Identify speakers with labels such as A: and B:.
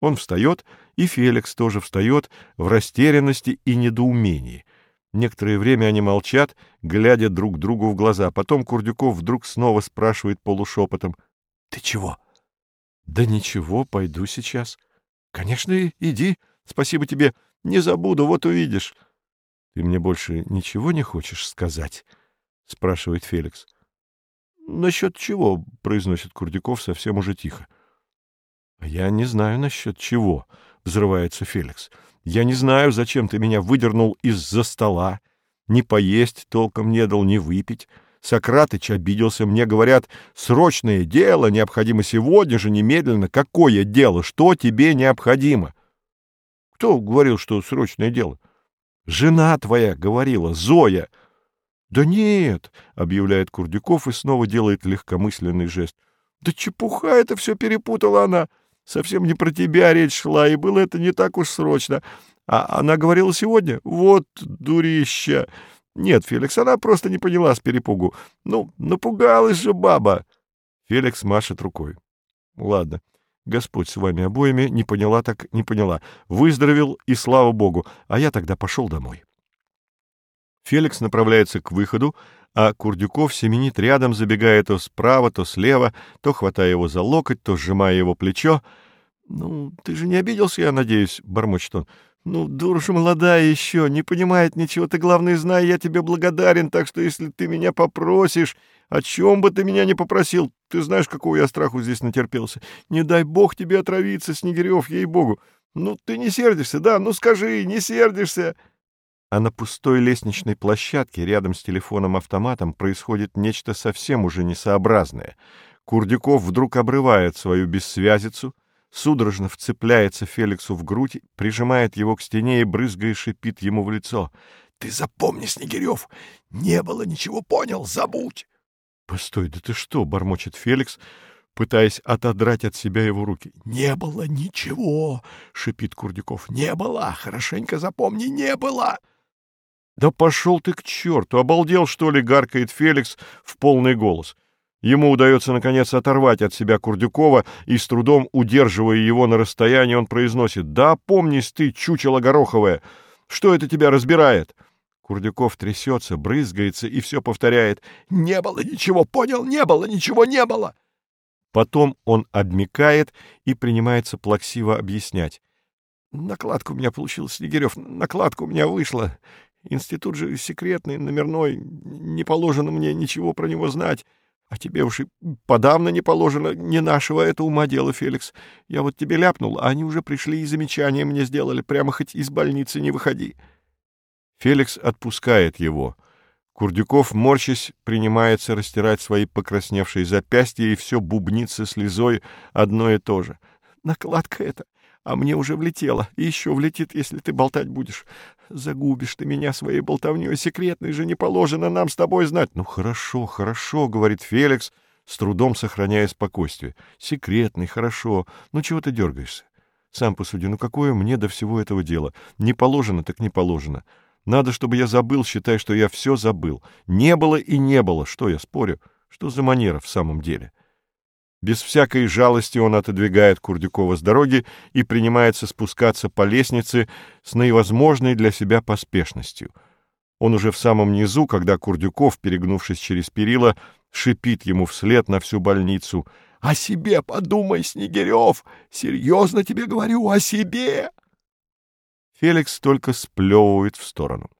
A: Он встает, и Феликс тоже встает в растерянности и недоумении. Некоторое время они молчат, глядя друг другу в глаза. Потом Курдюков вдруг снова спрашивает полушепотом. — Ты чего? — Да ничего, пойду сейчас. — Конечно, иди. Спасибо тебе. Не забуду, вот увидишь. — Ты мне больше ничего не хочешь сказать? — спрашивает Феликс. — Насчет чего? — произносит Курдюков совсем уже тихо. —— Я не знаю насчет чего, — взрывается Феликс. — Я не знаю, зачем ты меня выдернул из-за стола. Ни поесть толком не дал, ни выпить. Сократыч обиделся. Мне говорят, срочное дело, необходимо сегодня же, немедленно. Какое дело? Что тебе необходимо? — Кто говорил, что срочное дело? — Жена твоя говорила, Зоя. — Да нет, — объявляет Курдюков и снова делает легкомысленный жест. — Да чепуха это все перепутала она. — Совсем не про тебя речь шла, и было это не так уж срочно. А она говорила сегодня? Вот дурища! Нет, Феликс, она просто не поняла с перепугу. Ну, напугалась же баба. Феликс машет рукой. Ладно, Господь с вами обоими, не поняла так не поняла. Выздоровел, и слава богу, а я тогда пошел домой. Феликс направляется к выходу, а Курдюков семенит рядом, забегая то справа, то слева, то хватая его за локоть, то сжимая его плечо. — Ну, ты же не обиделся, я надеюсь, — бормочет он. — Ну, дура же молодая еще, не понимает ничего. Ты, главное, знай, я тебе благодарен, так что если ты меня попросишь, о чем бы ты меня не попросил, ты знаешь, какого я страху здесь натерпелся. Не дай бог тебе отравиться, Снегирев, ей-богу. Ну, ты не сердишься, да? Ну, скажи, не сердишься? — а на пустой лестничной площадке рядом с телефоном-автоматом происходит нечто совсем уже несообразное. Курдюков вдруг обрывает свою бессвязицу, судорожно вцепляется Феликсу в грудь, прижимает его к стене и, брызгая, шипит ему в лицо. — Ты запомни, Снегирев, не было ничего, понял? Забудь! — Постой, да ты что? — бормочет Феликс, пытаясь отодрать от себя его руки. — Не было ничего! — шипит Курдюков. — Не было! Хорошенько запомни, не было! — «Да пошел ты к черту! Обалдел, что ли?» — гаркает Феликс в полный голос. Ему удается, наконец, оторвать от себя Курдюкова, и, с трудом удерживая его на расстоянии, он произносит «Да помнись ты, чучело гороховое! Что это тебя разбирает?» Курдюков трясется, брызгается и все повторяет «Не было ничего, понял? Не было ничего, не было!» Потом он обмикает и принимается плаксиво объяснять. «Накладка у меня получилась, Снегирев, накладка у меня вышла. Институт же секретный, номерной, не положено мне ничего про него знать. А тебе уж и подавно не положено, не нашего это ума дело, Феликс. Я вот тебе ляпнул, а они уже пришли и замечания мне сделали, прямо хоть из больницы не выходи. Феликс отпускает его. Курдюков, морщась, принимается растирать свои покрасневшие запястья, и все бубнится слезой одно и то же. Накладка это, а мне уже влетело, и еще влетит, если ты болтать будешь. Загубишь ты меня своей болтовней, секретной же не положено нам с тобой знать. — Ну, хорошо, хорошо, — говорит Феликс, с трудом сохраняя спокойствие. — Секретный, хорошо. Ну, чего ты дергаешься? Сам посуди, ну какое мне до всего этого дела? Не положено, так не положено. Надо, чтобы я забыл, считай, что я все забыл. Не было и не было. Что я спорю? Что за манера в самом деле? Без всякой жалости он отодвигает Курдюкова с дороги и принимается спускаться по лестнице с наивозможной для себя поспешностью. Он уже в самом низу, когда Курдюков, перегнувшись через перила, шипит ему вслед на всю больницу. — О себе подумай, Снегирев! Серьезно тебе говорю, о себе! Феликс только сплевывает в сторону.